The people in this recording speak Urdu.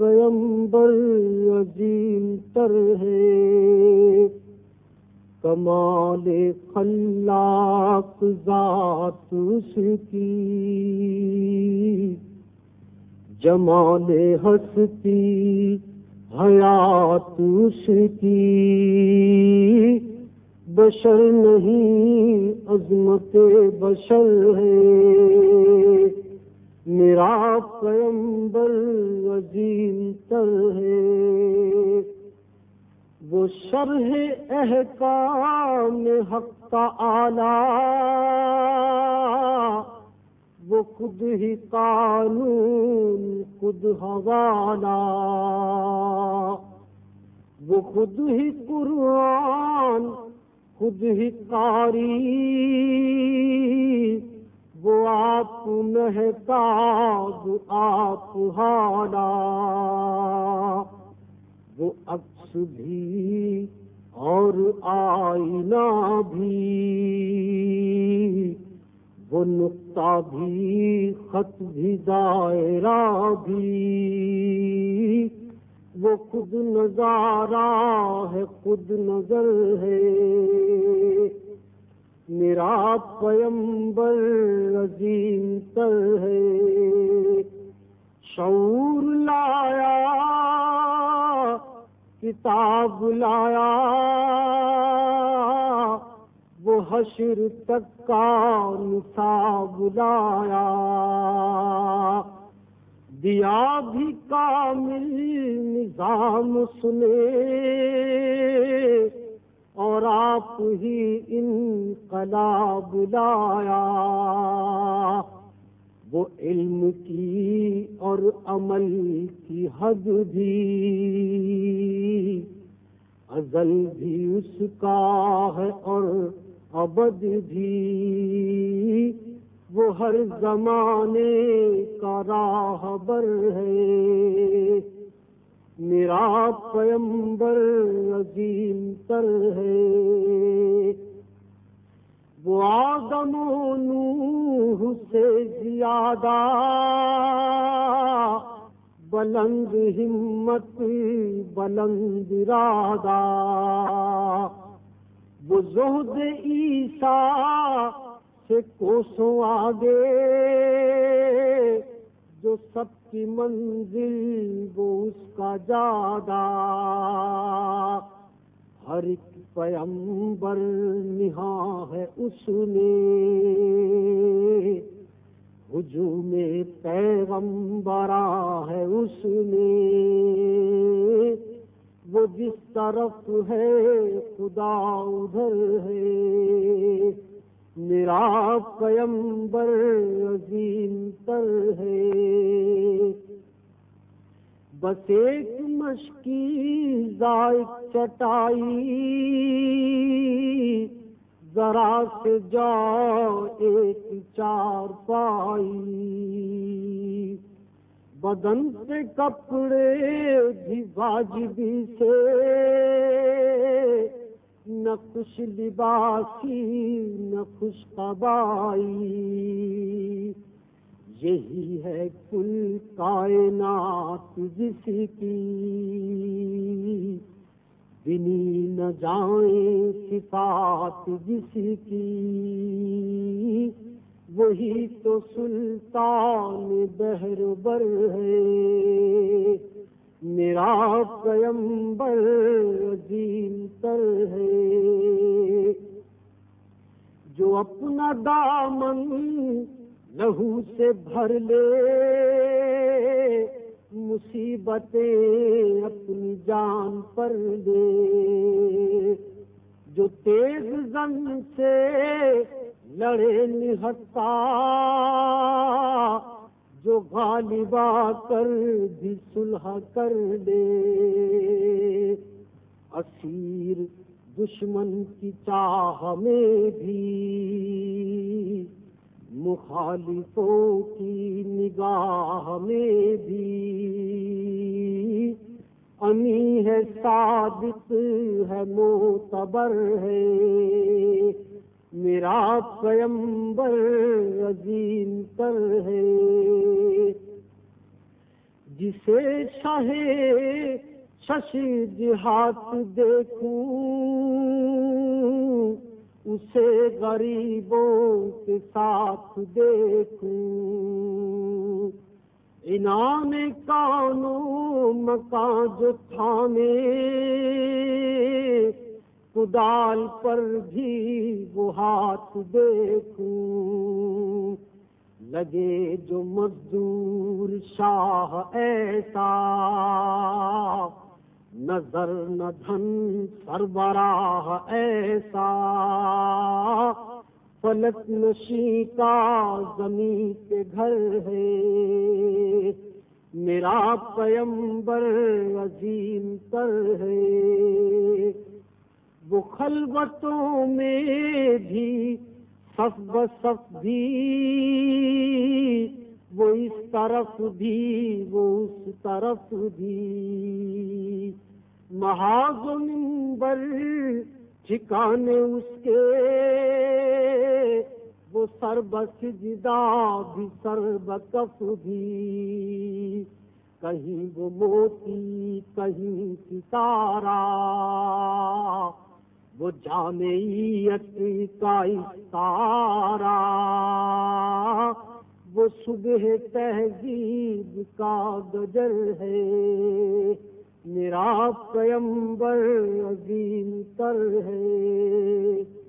پیمبر عظیم تر ہے۔ کمال خلاق ذات اس کی۔ جمال ہستی حیات اس کی۔ بشر نہیں، عظمت بشر ہے۔ میرا پیمبر عظیم تر ہے۔ وہ شرح احکام حق تعالی وہ خود ہی قانون، خود حوالہ۔ وہ خود ہی قرآن، خود ہی قاری آپ محتاب آپ ہانا وہ عکس بھی اور آئینہ بھی۔ وہ نقطہ بھی، خط بھی، دائرہ بھی۔ وہ خود نظارہ ہے، خود نظر ہے۔ میرا پیمبر عظیم تر ہے۔ شعور لایا، کتاب لایا، وہ حشر تک کا نصاب لایا۔ دیا بھی کامل نظام سنے اور آپ ہی انقلاب لایا۔ وہ علم کی اور عمل کی حد بھی، ازل بھی اس کا ہے اور ابد بھی۔ وہ ہر زمانے کا راہ بر ہے۔ میرا پیمبر عظیم تر ہے۔ وہ آدم و نوح سے زیادہ بلند ہمت، بلند ارادہ۔ وہ زہد عیسیٰ سے کوسوں آگے سب کی منزل، وہ اس کا جادہ۔ ہر ایک پیمبر نہا ہے اس نے۔ ہجوم پیغمبرا ہے اس نے۔ وہ جس طرف ہے، خدا ادھر ہے۔ میرا پیمبر عظیم تر ہے۔ بس ایک مشکی ذائق چٹائی، ذرا سے جا ایک چار پائی۔ بدن سے کپڑے بھی واجبی سے نہ خوش لباسی، نہ خوش قبائی۔ یہی ہے کل کائنات جس کی۔ بنی نہ جائیں صفات جس کی۔ وہی تو سلطان بہر بر ہے۔ میرا پیمبر عظیم تر ہے۔ جو اپنا دامن لہو سے بھر لے، مصیبتیں اپنی جان پر دے۔ جو تیز زن سے لڑے نہتا جو غالبا کر بھی صلح کر دے اسیر دشمن کی چاہ میں بھی مخالفوں کی نگاہ میں بھی۔ امی ہے صادق، ہے معتبر، ہے میرا پیمبر عظیم تر ہے۔ جسے شاہ ششی جہات دیکھوں، اسے غریبوں کے ساتھ دیکھوں۔ انعام کانوں، مکان جو تھانے کدال پر بھی وہ ہاتھ دیکھوں۔ لگے جو مزدور شاہ ایسا۔ نظر نہ دھن سربراہ ایسا۔ فلک نشی کا زمین کے گھر ہے۔ میرا پیمبر عظیم تر ہے۔ وہ خلوتوں میں بھی صف بصف بھی وہ اس طرف بھی، وہ اس طرف بھی۔ محاذ منبر ٹھکانے اس کے۔ وہ سر بسجدہ بھی سر بکف بھی۔ کہیں وہ موتی، کہیں ستارہ۔ وہ جامعیت کا تارا۔ وہ صبح تہذیب کا گجر ہے۔ میرا پیمبر عظیم تر ہے۔